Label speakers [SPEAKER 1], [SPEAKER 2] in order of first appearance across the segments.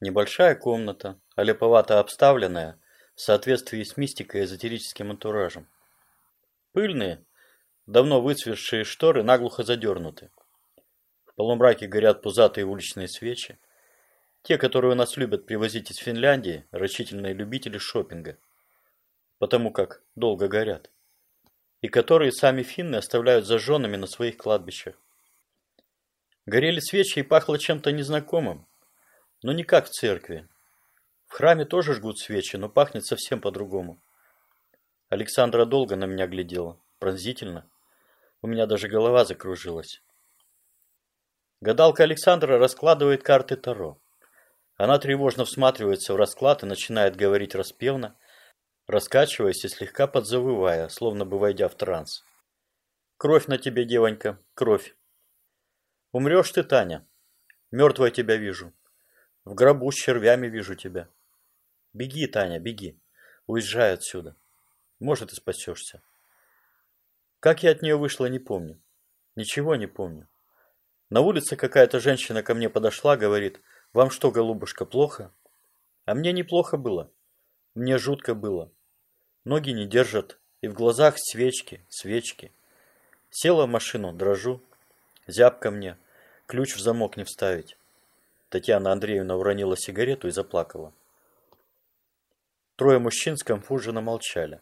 [SPEAKER 1] Небольшая комната, олеповато обставленная, в соответствии с мистикой и эзотерическим антуражем. Пыльные, давно выцветшие шторы наглухо задернуты. В полумраке горят пузатые уличные свечи. Те, которые у нас любят привозить из Финляндии, рачительные любители шопинга, потому как долго горят. И которые сами финны оставляют зажженными на своих кладбищах. Горели свечи и пахло чем-то незнакомым, но не как в церкви. В храме тоже жгут свечи, но пахнет совсем по-другому. Александра долго на меня глядела, пронзительно. У меня даже голова закружилась. Гадалка Александра раскладывает карты Таро. Она тревожно всматривается в расклад и начинает говорить распевно, раскачиваясь и слегка подзавывая, словно бы войдя в транс. «Кровь на тебе, девонька, кровь. Умрешь ты, Таня. Мертвой тебя вижу. В гробу с червями вижу тебя. Беги, Таня, беги. Уезжай отсюда. Может, и спасешься. Как я от нее вышла, не помню. Ничего не помню. На улице какая-то женщина ко мне подошла, говорит, «Вам что, голубушка, плохо?» А мне неплохо было. Мне жутко было. Ноги не держат, и в глазах свечки, свечки. Села в машину, дрожу. Зябко мне. Ключ в замок не вставить. Татьяна Андреевна уронила сигарету и заплакала. Трое мужчин скомфуженно молчали.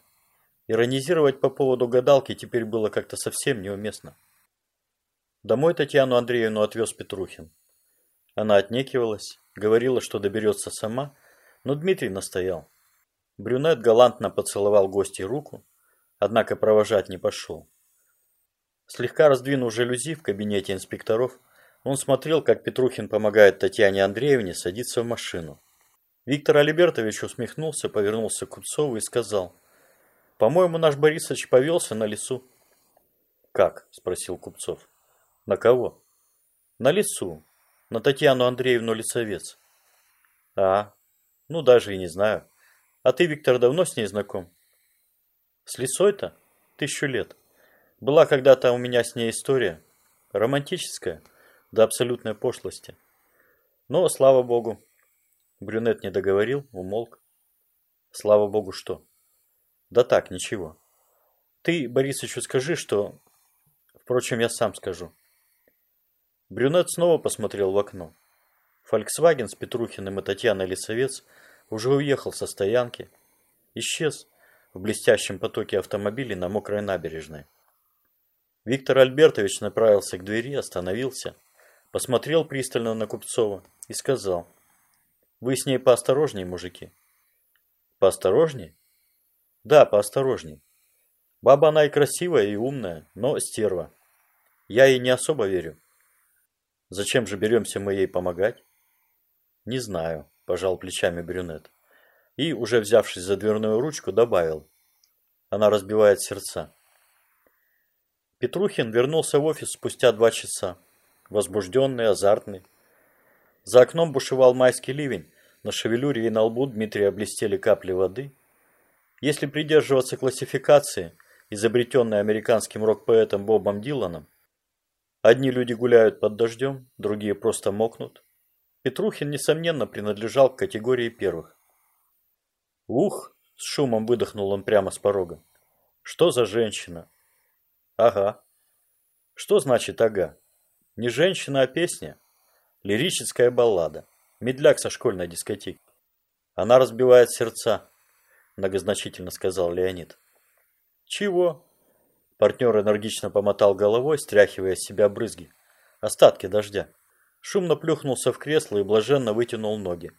[SPEAKER 1] Иронизировать по поводу гадалки теперь было как-то совсем неуместно. Домой Татьяну Андреевну отвез Петрухин. Она отнекивалась, говорила, что доберется сама, но Дмитрий настоял. Брюнет галантно поцеловал гостей руку, однако провожать не пошел. Слегка раздвинув жалюзи в кабинете инспекторов, он смотрел, как Петрухин помогает Татьяне Андреевне садиться в машину. Виктор Алибертович усмехнулся, повернулся к Купцову и сказал, «По-моему, наш Борисович повелся на лесу». «Как?» – спросил Купцов. «На кого?» «На лесу. На Татьяну Андреевну Лицовец». «А, ну даже и не знаю. А ты, Виктор, давно с ней знаком?» «С лесой-то? Тысячу лет. Была когда-то у меня с ней история. Романтическая» до абсолютной пошлости. Но, слава богу, брюнет не договорил, умолк. Слава богу, что? Да так, ничего. Ты, Борисовичу, скажи, что... Впрочем, я сам скажу. Брюнет снова посмотрел в окно. Фольксваген с Петрухиным и Татьяной Лисовец уже уехал со стоянки. Исчез в блестящем потоке автомобилей на мокрой набережной. Виктор Альбертович направился к двери, остановился посмотрел пристально на Купцова и сказал, «Вы с ней поосторожней, мужики». «Поосторожней?» «Да, поосторожней. Баба она и красивая, и умная, но стерва. Я ей не особо верю. Зачем же беремся мы ей помогать?» «Не знаю», – пожал плечами брюнет. И, уже взявшись за дверную ручку, добавил. Она разбивает сердца. Петрухин вернулся в офис спустя два часа возбужденный, азартный. За окном бушевал майский ливень, на шевелюре и на лбу Дмитрия блестели капли воды. Если придерживаться классификации, изобретенной американским рок-поэтом Бобом Диланом, одни люди гуляют под дождем, другие просто мокнут. Петрухин, несомненно, принадлежал к категории первых. «Ух!» – с шумом выдохнул он прямо с порога. «Что за женщина?» «Ага». «Что значит «ага»?» Не женщина, а песня. Лирическая баллада. Медляк со школьной дискотеки. Она разбивает сердца, многозначительно сказал Леонид. Чего? Партнер энергично помотал головой, стряхивая с себя брызги. Остатки дождя. Шумно плюхнулся в кресло и блаженно вытянул ноги.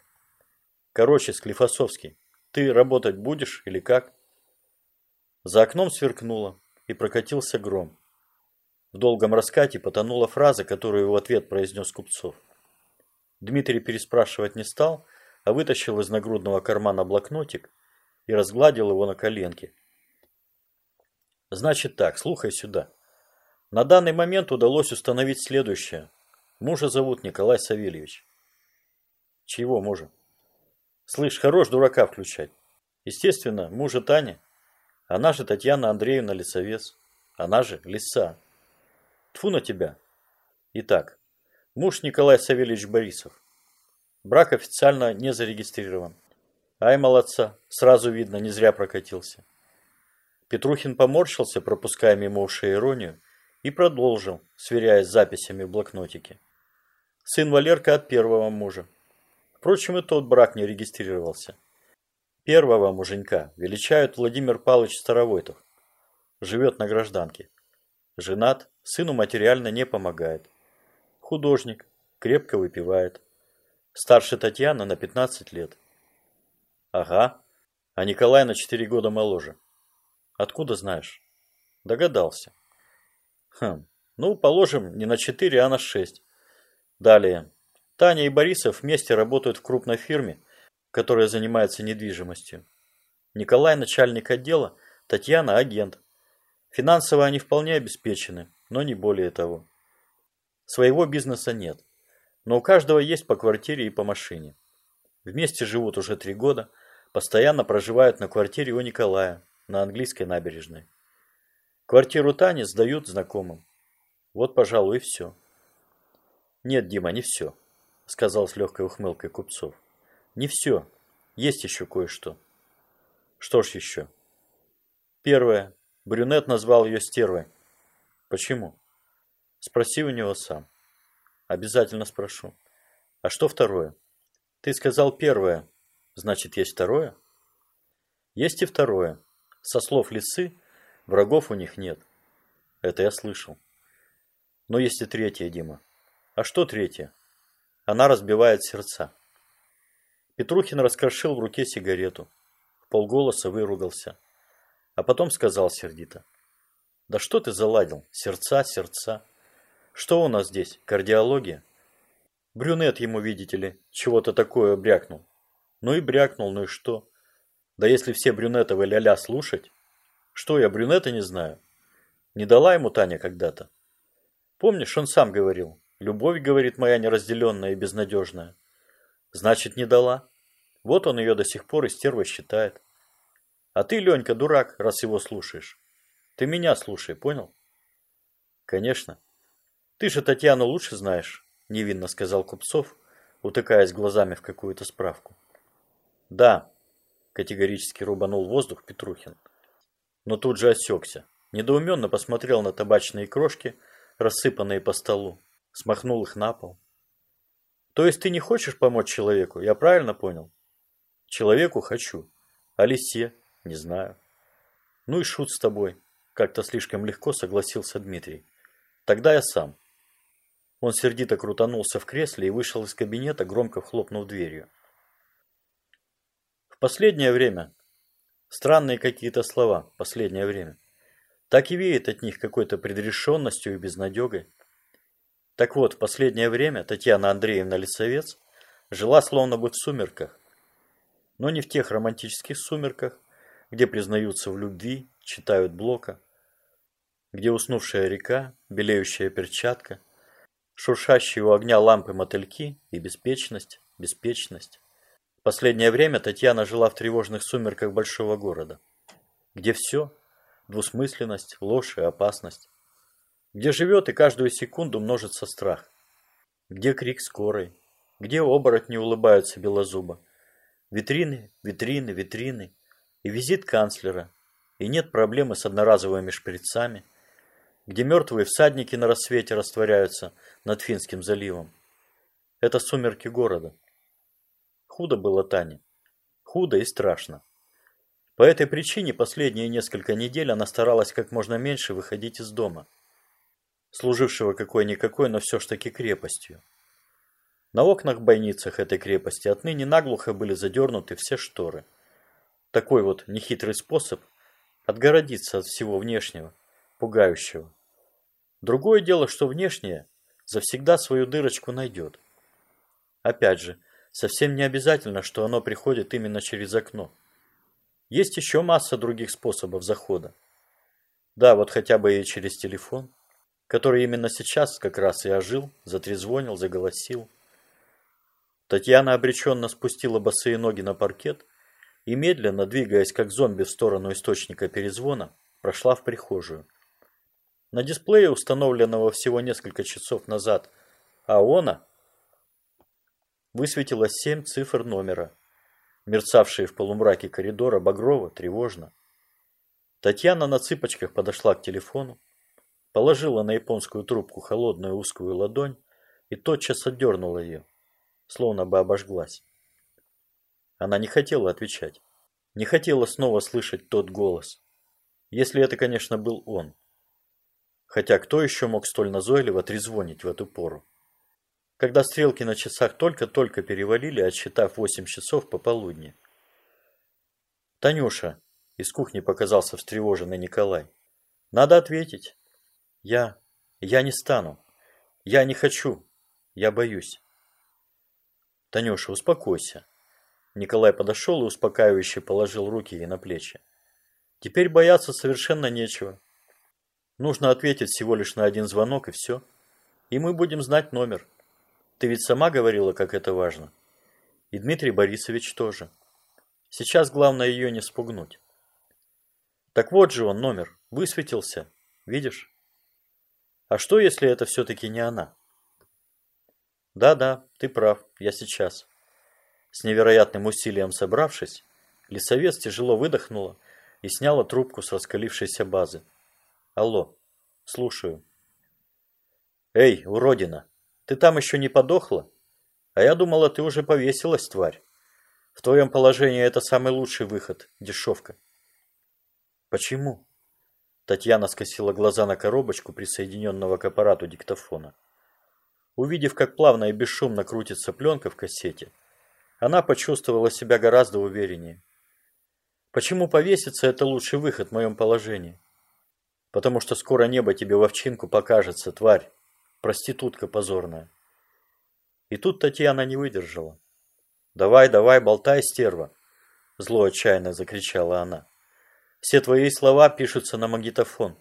[SPEAKER 1] Короче, Склифосовский, ты работать будешь или как? За окном сверкнуло и прокатился гром. В долгом раскате потонула фраза, которую в ответ произнес Купцов. Дмитрий переспрашивать не стал, а вытащил из нагрудного кармана блокнотик и разгладил его на коленке. Значит так, слухай сюда. На данный момент удалось установить следующее. Мужа зовут Николай Савельевич. Чего мужа? Слышь, хорош дурака включать. Естественно, мужа Таня. Она же Татьяна Андреевна Лисовец. Она же Лиса. Тфу на тебя. Итак, муж Николай Савельевич Борисов. Брак официально не зарегистрирован. Ай, молодца, сразу видно, не зря прокатился. Петрухин поморщился, пропуская мимо ушей иронию, и продолжил, сверяясь с записями в блокнотике. Сын Валерка от первого мужа. Впрочем, и тот брак не регистрировался. Первого муженька величают Владимир Павлович Старовойтов. Живет на гражданке. Женат, сыну материально не помогает. Художник, крепко выпивает. Старше Татьяна на 15 лет. Ага, а Николай на 4 года моложе. Откуда знаешь? Догадался. Хм, ну, положим, не на 4, а на 6. Далее. Таня и Борисов вместе работают в крупной фирме, которая занимается недвижимостью. Николай – начальник отдела, Татьяна – агент. Финансово они вполне обеспечены, но не более того. Своего бизнеса нет, но у каждого есть по квартире и по машине. Вместе живут уже три года, постоянно проживают на квартире у Николая, на английской набережной. Квартиру Тани сдают знакомым. Вот, пожалуй, и все. Нет, Дима, не все, сказал с легкой ухмылкой Купцов. Не все. Есть еще кое-что. Что ж еще? Первое. Брюнет назвал ее стервой. Почему? Спроси у него сам. Обязательно спрошу. А что второе? Ты сказал первое. Значит, есть второе? Есть и второе. Со слов лисы, врагов у них нет. Это я слышал. Но есть и третье, Дима. А что третье? Она разбивает сердца. Петрухин раскрошил в руке сигарету. В полголоса выругался. А потом сказал сердито. Да что ты заладил? Сердца, сердца. Что у нас здесь? Кардиология? Брюнет ему, видите ли, чего-то такое брякнул. Ну и брякнул, ну и что? Да если все брюнетовы ля-ля слушать. Что я брюнета не знаю? Не дала ему Таня когда-то? Помнишь, он сам говорил. Любовь, говорит, моя неразделенная и безнадежная. Значит, не дала. Вот он ее до сих пор и стервой считает. А ты, Ленька, дурак, раз его слушаешь. Ты меня слушай, понял? Конечно. Ты же Татьяну лучше знаешь, невинно сказал Купцов, утыкаясь глазами в какую-то справку. Да, категорически рубанул воздух Петрухин. Но тут же осекся. Недоуменно посмотрел на табачные крошки, рассыпанные по столу, смахнул их на пол. То есть ты не хочешь помочь человеку, я правильно понял? Человеку хочу, а лисе не знаю. Ну и шут с тобой. Как-то слишком легко согласился Дмитрий. Тогда я сам. Он сердито крутанулся в кресле и вышел из кабинета, громко хлопнув дверью. В последнее время. Странные какие-то слова. Последнее время. Так и веет от них какой-то предрешенностью и безнадегой. Так вот, в последнее время Татьяна Андреевна Лисовец жила словно бы в сумерках. Но не в тех романтических сумерках, где признаются в любви, читают Блока, где уснувшая река, белеющая перчатка, шуршащие у огня лампы мотыльки и беспечность, беспечность. В последнее время Татьяна жила в тревожных сумерках большого города, где все – двусмысленность, ложь и опасность, где живет и каждую секунду множится страх, где крик скорой, где оборотни улыбаются белозубо, витрины, витрины, витрины – и визит канцлера, и нет проблемы с одноразовыми шприцами, где мертвые всадники на рассвете растворяются над Финским заливом. Это сумерки города. Худо было Тане. Худо и страшно. По этой причине последние несколько недель она старалась как можно меньше выходить из дома, служившего какой-никакой, но все ж таки крепостью. На окнах бойницах этой крепости отныне наглухо были задернуты все шторы – такой вот нехитрый способ отгородиться от всего внешнего, пугающего. Другое дело, что внешнее завсегда свою дырочку найдет. Опять же, совсем не обязательно, что оно приходит именно через окно. Есть еще масса других способов захода. Да, вот хотя бы и через телефон, который именно сейчас как раз и ожил, затрезвонил, заголосил. Татьяна обреченно спустила босые ноги на паркет и медленно, двигаясь как зомби в сторону источника перезвона, прошла в прихожую. На дисплее, установленного всего несколько часов назад, АОНа, высветилось семь цифр номера, мерцавшие в полумраке коридора багрово, тревожно. Татьяна на цыпочках подошла к телефону, положила на японскую трубку холодную узкую ладонь и тотчас отдернула ее, словно бы обожглась. Она не хотела отвечать, не хотела снова слышать тот голос, если это, конечно, был он. Хотя кто еще мог столь назойливо трезвонить в эту пору? Когда стрелки на часах только-только перевалили, отсчитав восемь часов пополудни. «Танюша!» – из кухни показался встревоженный Николай. «Надо ответить. Я... я не стану. Я не хочу. Я боюсь». «Танюша, успокойся». Николай подошел и успокаивающе положил руки ей на плечи. «Теперь бояться совершенно нечего. Нужно ответить всего лишь на один звонок и все. И мы будем знать номер». Ты ведь сама говорила, как это важно. И Дмитрий Борисович тоже. Сейчас главное ее не спугнуть. Так вот же он номер. Высветился. Видишь? А что, если это все-таки не она? Да-да, ты прав. Я сейчас. С невероятным усилием собравшись, лесовец тяжело выдохнула и сняла трубку с раскалившейся базы. Алло, слушаю. Эй, уродина! Ты там еще не подохла? А я думала, ты уже повесилась, тварь. В твоем положении это самый лучший выход, дешевка. Почему? Татьяна скосила глаза на коробочку, присоединенного к аппарату диктофона. Увидев, как плавно и бесшумно крутится пленка в кассете, она почувствовала себя гораздо увереннее. Почему повеситься – это лучший выход в моем положении? Потому что скоро небо тебе в овчинку покажется, тварь проститутка позорная. И тут Татьяна не выдержала. «Давай, давай, болтай, стерва!» Зло отчаянно закричала она. «Все твои слова пишутся на магнитофон,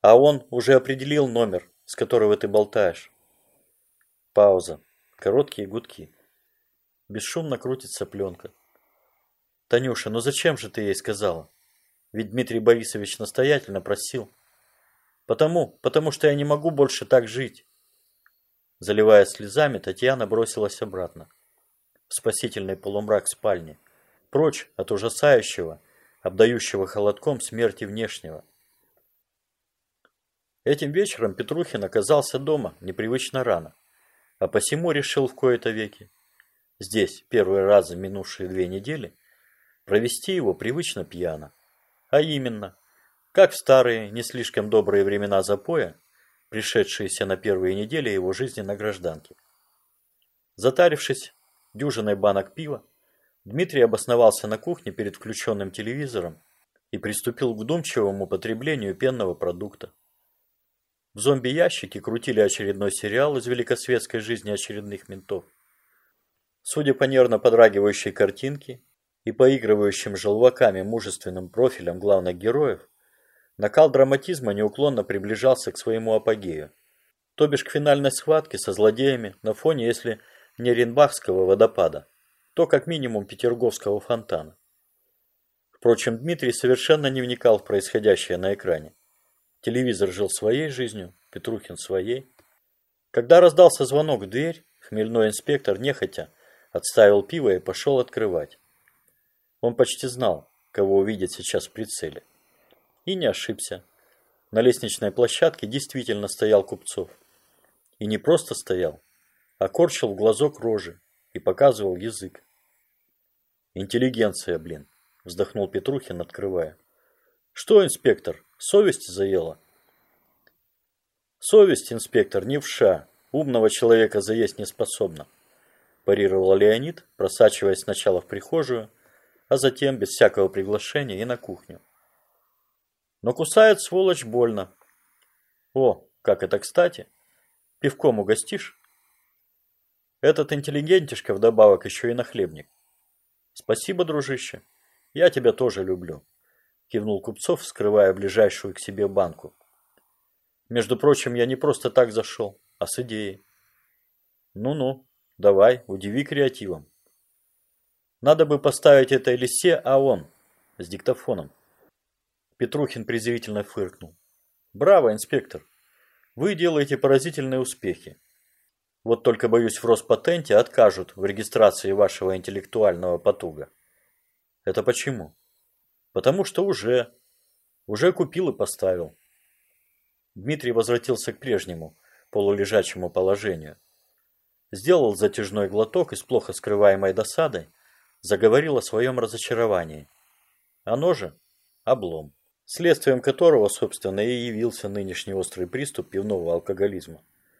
[SPEAKER 1] а он уже определил номер, с которого ты болтаешь». Пауза. Короткие гудки. Бесшумно крутится пленка. «Танюша, ну зачем же ты ей сказала? Ведь Дмитрий Борисович настоятельно просил». Потому, потому что я не могу больше так жить. Заливая слезами, Татьяна бросилась обратно. В спасительный полумрак спальни. Прочь от ужасающего, обдающего холодком смерти внешнего. Этим вечером Петрухин оказался дома непривычно рано, а посему решил в кои-то веки, здесь, первый раз за минувшие две недели, провести его привычно пьяно. А именно, как в старые, не слишком добрые времена запоя, пришедшиеся на первые недели его жизни на гражданке. Затарившись дюжиной банок пива, Дмитрий обосновался на кухне перед включенным телевизором и приступил к вдумчивому потреблению пенного продукта. В зомби-ящике крутили очередной сериал из великосветской жизни очередных ментов. Судя по нервно подрагивающей картинке и поигрывающим желваками мужественным профилям главных героев, Накал драматизма неуклонно приближался к своему апогею. То бишь к финальной схватке со злодеями на фоне, если не Ренбахского водопада, то как минимум Петерговского фонтана. Впрочем, Дмитрий совершенно не вникал в происходящее на экране. Телевизор жил своей жизнью, Петрухин своей. Когда раздался звонок в дверь, хмельной инспектор нехотя отставил пиво и пошел открывать. Он почти знал, кого увидит сейчас в прицеле. И не ошибся. На лестничной площадке действительно стоял Купцов. И не просто стоял, а корчил в глазок рожи и показывал язык. «Интеллигенция, блин!» – вздохнул Петрухин, открывая. «Что, инспектор, совесть заела?» «Совесть, инспектор, не вша. Умного человека заесть не способна», – парировал Леонид, просачиваясь сначала в прихожую, а затем, без всякого приглашения, и на кухню. Но кусает сволочь больно. О, как это кстати. Пивком угостишь? Этот интеллигентишка вдобавок еще и нахлебник. Спасибо, дружище. Я тебя тоже люблю. Кивнул Купцов, скрывая ближайшую к себе банку. Между прочим, я не просто так зашел, а с идеей. Ну-ну, давай, удиви креативом. Надо бы поставить это Элисе АОН с диктофоном. Петрухин презрительно фыркнул. Браво, инспектор! Вы делаете поразительные успехи. Вот только, боюсь, в Роспатенте откажут в регистрации вашего интеллектуального потуга. Это почему? Потому что уже, уже купил и поставил. Дмитрий возвратился к прежнему, полулежачему положению. Сделал затяжной глоток и с плохо скрываемой досадой заговорил о своем разочаровании. Оно же – облом, следствием которого, собственно, и явился нынешний острый приступ пивного алкоголизма.